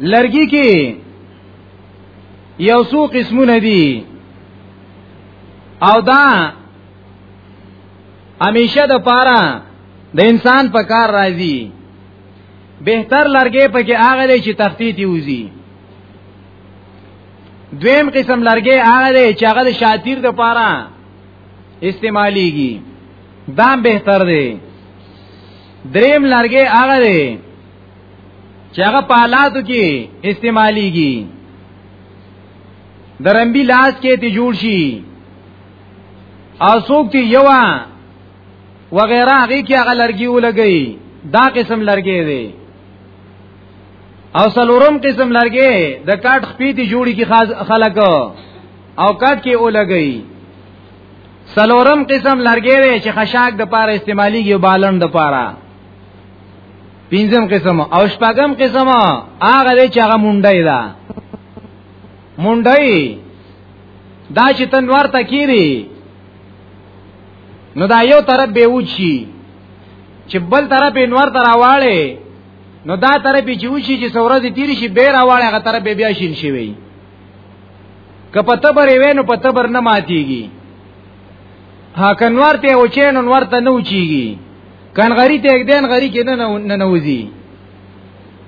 لرګي کې یو څو قسمونه دي او دا همیشه د پاره د انسان په کار راځي بهتر لرګې پکې هغه دی چې تختی تی وزي دویم قسم لرګې هغه دی چې هغه د شاتیر د پاره استعمالیږي دا بهتر دی دریم لرګې هغه دی چې هغه په حالاتو کې استعماليږي درمبي لاس کې تی جوړ شي او څوک تی یو وغیرہ هغه کې هغه لرګي ولګي دا قسم لرګي دی او سلورم قسم لرګي د کاټ خپې تی جوړي کې خلک او کاټ کې ولګي سلورم قسم لرګي چې خشاک د پاره استعماليږي بالن د پاره پنځم قسم او شپږم قسم هغه دی چې هغه مونډای ده مونډای دا چې تنوار تکيري نو دا یو طرف به وچی چې بل طرف انوار تراواله نو دا طرف چې وچی چې سورز تیری شي به راواله هغه طرف به بیا شین شي وي که په تبر وینو په تبر نه ماتيږي ها کنوار ته او چین انور ته نه وچیږي کان غری ته یک دین غری کې نه نه نوځي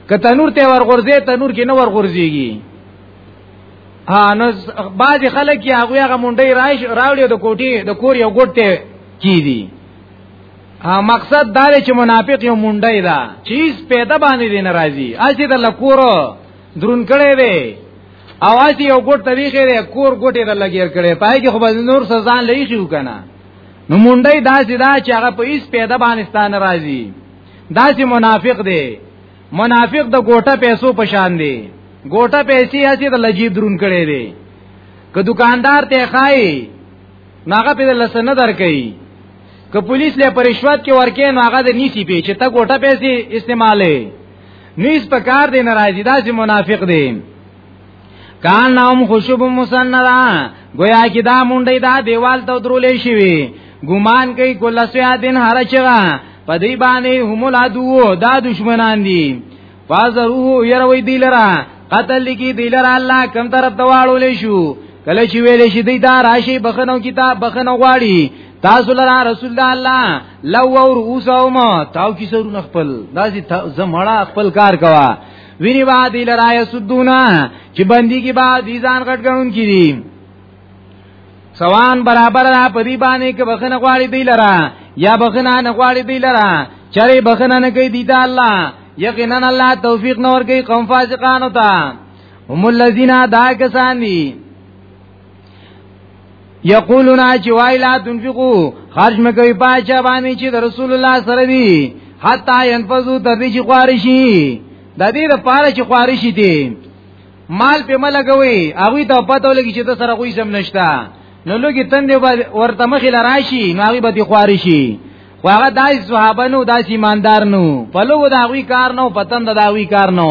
که تنور ته ورغورځي تنور کې نه ورغورځيږي ها نو بعض خلک یې هغه هغه مونډي راش راوړي د کوټي د کور یو ګټ ته کی دي ها مقصد دا دی چې منافق یو مونډي دا چیز پیدا باندې دی ناراضي اسی د لکورو درون کړي وي او اسی یو ګټ طریقې لري کور ګټې د لګیر کړي پای کې خو به نور سزا لې شي وکنه نو مونډي داسې دا چې هغه په ایس پیدا باندستان راځي داسې منافق دی منافق د ګوټه پیسو پشان دی ګوټه پیسې اسی د لجیب درون کړي دي که دکاندار ته خای ناغه په لسنه درکې که پولیس له پرشوت کې ورکې ناغه د نیسی په چې تا ګوټه پیسې استعماله نیس په کار دی ناراضی دا چې منافق دی کان نام خوشب مسندا گویا کی دا مونډی دا دیوال ته درولې شي وی ګمان کوي کله سیا دین هر چغه په دی باندې هم لا دوو دا دشمنان دي فازروه يروي دی لرا قتل لکی دی لرا الله کم طرف ته واړولې شو کله چې ویلې شي دی دا راشي بخنو کتاب بخنو غواړي تاسو لرا رسول الله لو اور اوسوم تاو کی سرونه خپل داسې زمړه خپل کار کوا ویني با دی لرا یسدونا چې بندي کی با دی ځان غټ غنون کی دي سوان برابر را پدی باندې کې بخنه غواړي دی لرا یا بخنه نه غواړي دی لرا چرې بخنه نه کوي دی الله یقینا الله توفیق نور کوي قوم فاسقانو ته هم الذین دا کسان دي یقولون چې وای لا تنفقو خرج مکوي پاچا باندې چې رسول الله سره دی حتا ينفذو تر دې چې خوارشي د دې لپاره چې خوارشي دي مال په ملګوي هغه ته پته ولګي چې د سره کوئی سم نشتا نو لګي تندې ورته مخې لراشي نو هغه به دي خوارشي خو هغه دای صحابه نو دای ایماندار نو په لوګو دا غوي کار نو پتند دا غوي کار نو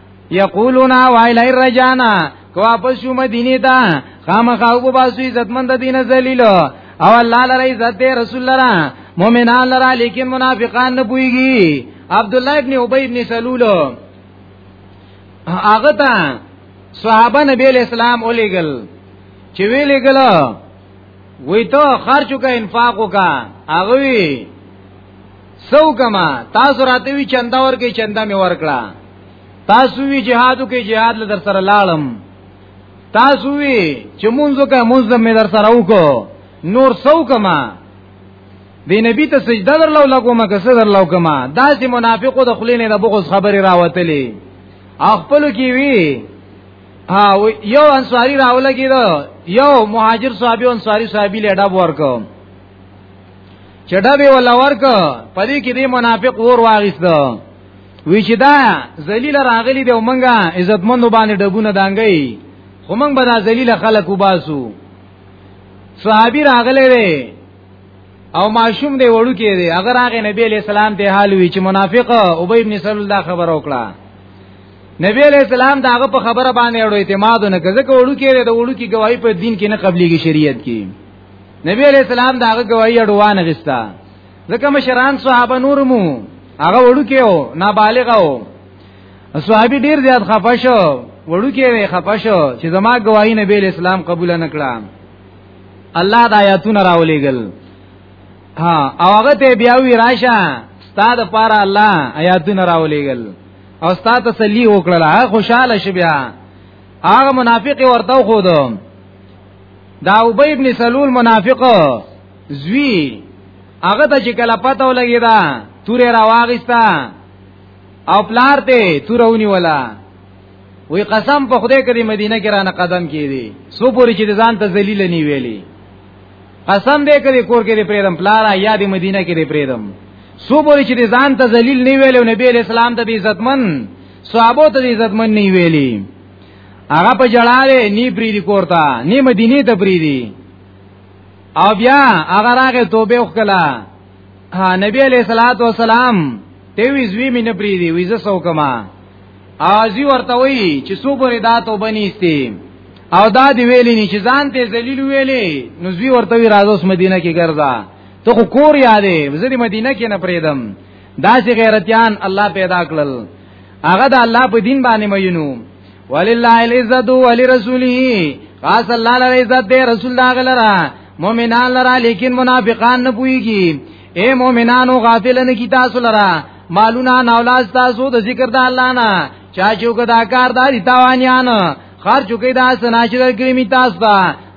یقولون وایل رجانا کو واپس شو مدینه ته خامخا وب باسو عزتمند دین ذلیل او الله لره عزت دی رسول لره مؤمنان لره لیکن منافقان نه پويږي عبد الله ابن ابي ابن سلول هغه ته صحابه نبی اسلام اولیګل چې ویلګل وی ته خرچو کا انفاق وکا هغه وی سو کما تاسو راته وی چندا ورکې چندا می ورکړه تاسو وی جهادو کې جهاد لدر سره لاړم تاسو وی چې مونږه کې مونږ می در سره وکړو نور سو کما دی نبی ته سجده در لو لګو ما کسه در لو کما دا چې منافقو د خلینې د بغض خبري راوتلې خپل کې وی او یو انصاری راولګی دا یو مهاجر صحابي انصاری صحابي لډا ورکو چډه به ولا ورک پدې کې دې منافق ور واغست وی چې دا ذلیل راغلی دی او منګه عزتمنو باندې ډبونه دانګي خو منګ به دا ذلیل خلک وباسو صحابي راغلی دی او ماشوم دی وړو کې دی اگر هغه نبی علی السلام ته حال وی چې منافق او به ابن سلول دا خبر وکړه نبی علیہ السلام داغه په خبره باندې اړو اعتماد نه کړ ځکه وړو کې د وړو کې گواہی په دین کې نه قبليږي شریعت کې نبی علیہ السلام داغه گواہی اډوان غستا ځکه مشران صحابه نور مو هغه وړو کې او نابالغ او صحابي ډیر زیات خفه شو وړو کې وي خفه شو چې زما گواہی نبی علیہ السلام قبول نه کړه الله د آیاتونه راولېګل ها او هغه ته بیا وی راشه ستاد پاره الله آیاتونه راولېګل او ستاد تسلی وکړه خوشاله شې بیا هغه منافق ورته خو دوم دا ابی ابن سلول منافق زوی هغه ته چې کله پته ولګی دا تورې راواغستا او پلار ته تورونی ولا وی قسم په خدای کړي مدینه کې رانه قدم کیدی سو پوری چې ځان ته ذلیل نه ویلی قسم دې کړي کور کې دې پریدم پلارا یا دې مدینه کې دې پریدم سو پوری چې ځان ته ذلیل نه ویلی او نبی اسلام ته عزتمن صحابو ته عزتمن نه ویلی هغه په جړاله نی پریدي کورتا نی مدینه ته پریدي او بیا هغه راغه توبه وکړه نبی علیہ الصلوۃ والسلام ته وی زوی مینه پریدي وی زه سو کما ازي ورته وی چې سو پرې دا توبه نیستی او دا دی ویلی نه چې ځان ته ذلیل ویلی نو زوی ورته وی راځوس مدینه کې ګرځا ته خو کور یادې وزري مدینه کې نه پریدم دا چې غیرتيان الله پیدا کړل هغه د الله په دین باندې مینو ولله العزت ولرسوله خاص الله لره عزت دی رسول دا غلره مؤمنان لره لیکن منافقان نه پويږي اے مؤمنانو غافل نه کی تاسو لره مالونه ناولاز تاسو د ذکر د الله نه چا چې وکړه دا کار داري تاوانيان خار چوکې دا سناشي درکړې می تاسو ته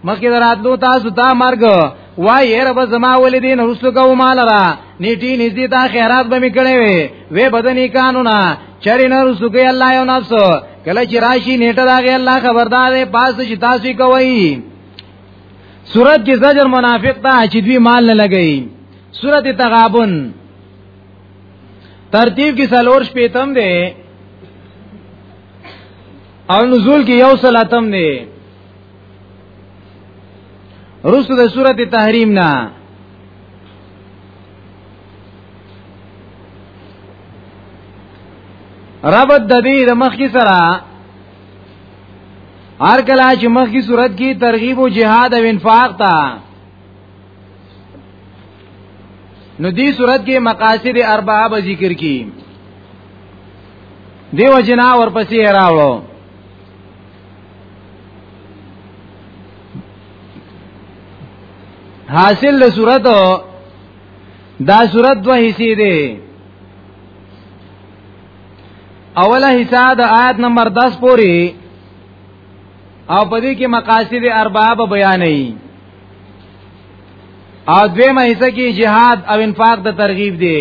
مخکې دراتلو تاسو ته مرګ وای رب زما ولدین رسو کو مال را نیټی نږدې تا خیرات به میکړې وي وې بدني قانونا چرې نه رسو کې الله یو نفس کله چې راشي نیټه دا غي الله خبردار دی پاس چې تاسو کوي سورت کې زجر منافق ته چې دوی مال نه لګي سورت تغابن ترتیب کې سلور شپې تم دی او نزول کې یو صلاتم دی رسو د سورته تحریم نه ربط د دې د مخکې سره هر کله چې مخکې صورت کې ترغیب او جهاد او انفاق تا نو دې صورت کې مقاصد اربعه به ذکر کړي دیو جنا ورپسې راوړو حاصل له صورت دا صورت دوه حصے دي اوله حصہ د آیت نمبر 10 پوری او پدې کې مقاصد ارباب بیانې او دویمه حصہ کې جهاد او انفاق د ترغیب دی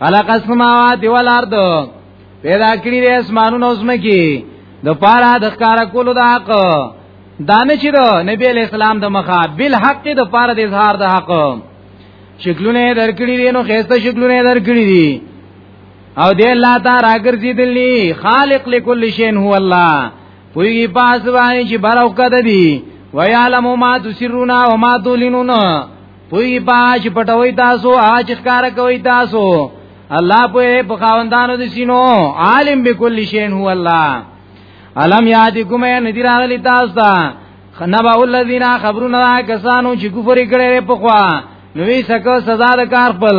خلق السماوات والارض پیدا کړی د اسمانونو زمکی د پاره د ښکار کولو د حق دانه چې د نبی اسلام د مخه بل حق د پاره د اظهار د حق شکلونه درکړي دي نو خيسته شکلونه درکړي دي او دې الله تعالی راګرځي دلی خالق لكل شيء هو الله پویږي پاس باندې چې بارو کده دي ويعلم ما تسرون وما تعلنون پوی باج پټوي تاسو اج ښکار کوي تاسو الله په بخاوندانو د سینو عالم بكل شيء هو الله علم یادکم ندی راغلی تاسو ته خنبا الذین خبرنا کسانو چې کفر کړي په خوا نوې سکه سزا د کار خپل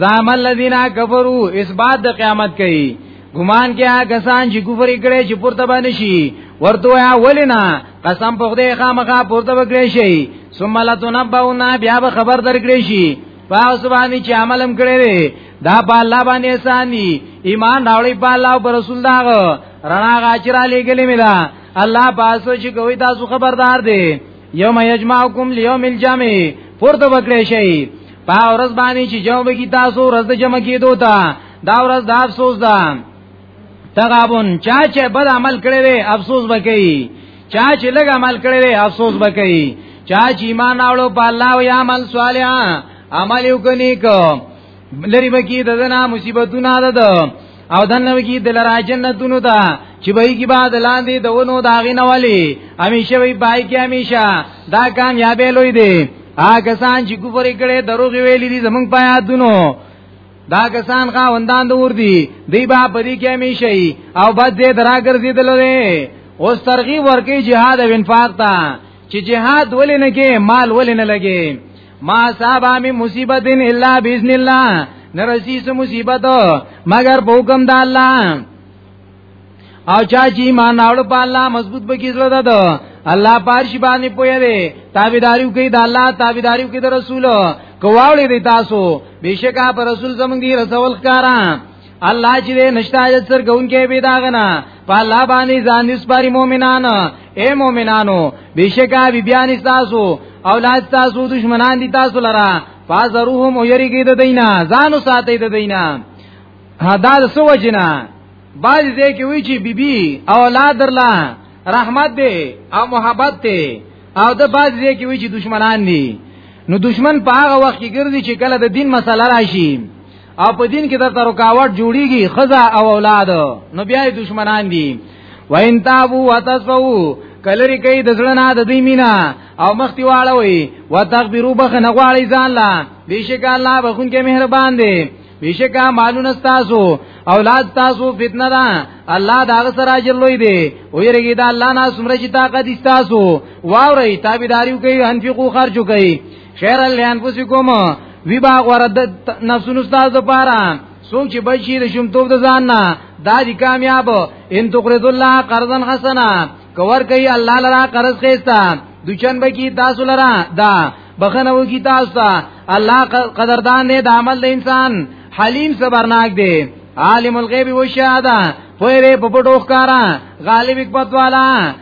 زعم الذين كفروا اثبات د قیامت کوي ګمان کې هغه کسان چې کفر کړي چې پورته باندې شي ورته یا ولینا قسم په خدای خامخا پورته وکړي شي ثم لا تنبؤون بیا به خبر درکړي شي پاس باندې چې عملم کړي وي دا په الله باندې ساني ایمان راوړي په الله او رسول دا رڼا غاچرا لګلې ملا الله پاسو چې کوي تاسو خبردار دي یوم یجمعکم لیوم الجمع پورته وکړی شي په ورځ باندې چې جواب کی تاسو ورځ د جمع کیدو ته دا ورځ د افسوس ده تغابن چا چې بد عمل کړی وي افسوس وکړي چا چې لږ عمل کړی وي افسوس وکړي چا چې ایمان اورو په الله او عمل صالح عمل وکړي کو لری بکی ددنا مصیبتونه ده او دنه کی دلرا جنتونو دا چې به کی بعد لاندې دونو داغې نه والی همیشه وی پای کې همیشه دا کامیابې لوی دی هغه سان چې کفر کړي دروغ ویلي دي زمونږ پیادونو دا کسان خاوندان د ور دي دی با پرې کې همیشه او بد دې درا ګرځیدل لري اوس ترغیب ورکی jihad او انفاق ته چې jihad ولې نه کې مال ولې نه لګي ما صابا می مصیبت الا باذن الله نرسی سو مصیبت مگر په حکم د الله او چا چې ایمان راوړ په الله مضبوط بکی زړه ده ده الله پارش باندې پوهه دی تابعداریو کوي د الله تابعداریو کوي د رسول کواړي دی تاسو بشکا پر رسول زمونږ دی رسول کارا الله چې نشتا چې څرګون کې به داغنا په الله باندې ځان نسپاري مؤمنان اے مؤمنانو بشکا بی بیان تاسو اولاد تاسو دشمنان دي تاسو لرا فازروهم ويرګي د دینا ځانو ساتي د دینا دا د سو وجنا باز دې کې وی چې بی بی اولاد درلا رحمت دې او محبت دې او د باز دې کې وی چې دشمنان دي نو دشمن په هغه وخت کې ګرځي چې کله د دین مسله راشي او په دین کې د ترکاوټ جوړیږي خزا او اولاد نو بیا دشمنان دي وین تابو وتصفو کلری کوي د زړه نه د دوی مینا او مختی واړه وي وتغبرو بخنه غواړي ځان لا بیشک الله بخون کې مهربان دی بیشکا مالونه تاسو اولاد تاسو فتنه ده الله دا سره اجر لوی دی او یریږي دا الله نه سمره چې طاقت تاسو واوري تابعداریو کوي انفقو خرجو کوي خیر الیان پوسی کوم وی با غره د نفسونو ستاسو لپاره څوک چې بچی د شومتوب د ځان نه دا دي کامیاب ان تقرض الله قرضا حسنا کور کوي الله لرا قرض خيستا دوچن به کی تاسو لرا دا بخنه و کی تاسو ته الله قدردان دی د عمل د انسان حلیم صبرناک دی عالم الغیب و شهاده پوهره په پټو ښکارا غالب حکمت والا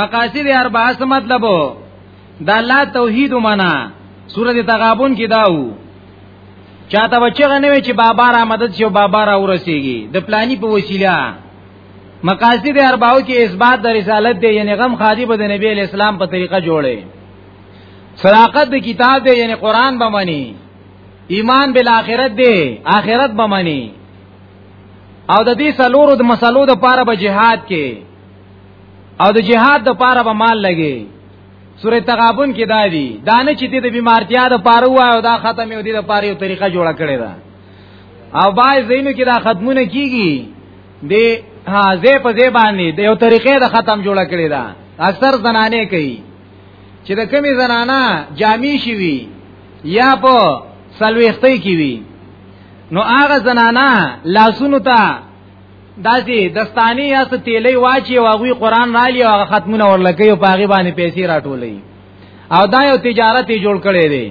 مقاصد اربعه څه مطلب دا لا توحید معنا سورته تغابن کې داو چاته بچغه نه وی چې بابا را مدد شي او بابا را ورسیږي د پلاني په وسیله مقاصد اربعو کې اثبات د رسالت دی یعنی غم خادی به د نبی اسلام په طریقه جوړي صداقت د کتاب دی یعنی قران به مانی ایمان بالآخرت دی آخرت به مانی او د دې سلورو د مسلو د پاره به جهاد کې او د جهاد د پاره به مال لګي سوره تغابن کې دا دي دا نه چې د بیمارتیا د پاره وایو دا ختم یو دي د پاره یو طریقه جوړه کړې ده او بای زینو کې دا ختمونه کیږي د ها زه په زه باندې د یو طریقې د ختم جوړه کړې ده اکثر زنانه کوي چې د کمی زنانه جامع شي وي یا په سلويختي کې وي نو هغه زنانه لاسونو ته داسې دستانی یا څه تیلې واچي او هغه قران را لې او ختمونه ورلکې او پاغي باندې پیسې راټولې او دا یو تجارت یې جوړ کړي دی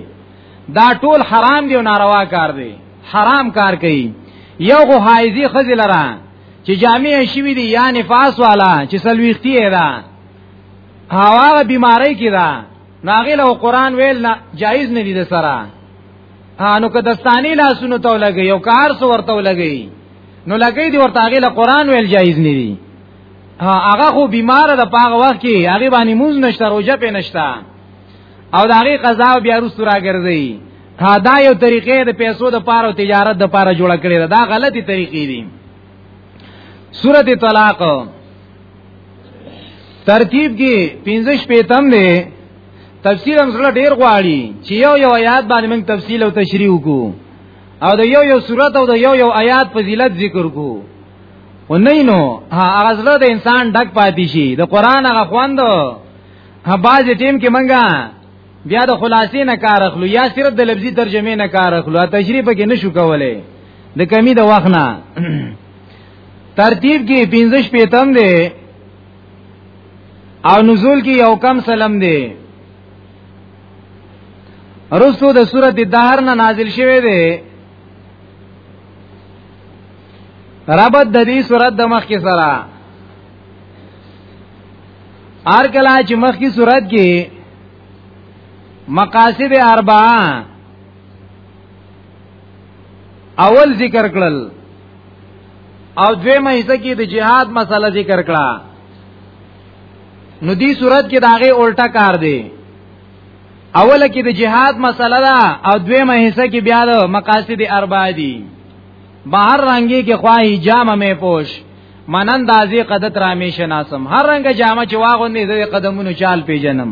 دا ټول حرام دی او ناروا کار دی حرام کار کوي یو خو حایزي خزي لره چې جامع شوی دی یا نفاس والا چې سلويختی ده هوا بیماری کې ده ناغه له قران ویل نه جایز نه دي سره انو که دستانی لاسونو ته لګي او کار سو ورته لګي نو لګی دی ورته هغه له قران ویل جایز نه دی هغه خو بیمار ده په هغه وخت کې هغه باندې موز نشته روزه په نشته او د هغه قضا بیا رسو راګرځي دا یو طریقې د پیسو د پاره او تجارت د پاره جوړ کړی دا غلطی طریقې دي سورته طلاق ترتیب کې 15 پیتم دی تفسیر هم سره ډیر غواړي چې یو یو آیات باندې موږ تفصیل او تشریح وکړو او د یو یو صورت او د یو یو آیات فضیلت ذکر کو و نه نو هغه زړه د انسان ډک پاتې شي د قران هغه خوند ها باز ټیم کې منګه بیا د خلاصې نه کار اخلو یا صرف د لفظي ترجمه نه کار اخلو تشریح پکې نشو کولای د کمی د وخت نه ترتیب کې 15 پیتم دی او نزول کې یو کم سلام دی رسو د سورت دهر نه نازل شوه دی ربط د دې سورت د مخ کې سره ار کلا چې مخ کې سورت کې مقاصد اربعه اول ذکر کړل او دویمه حصہ کې د جهاد مسله ذکر کړه نو دې صورت کې داغه الټا کار دی اوله کې د جهاد مسله ده او دویمه حصہ کې بیا د مقاصد اربع دي بهر رنگي کې خواهی جامه مې پوش منن دازي قدرت رامي شناسم هر رنګ جامه چې واغوندې د قدمونو چال پیجنم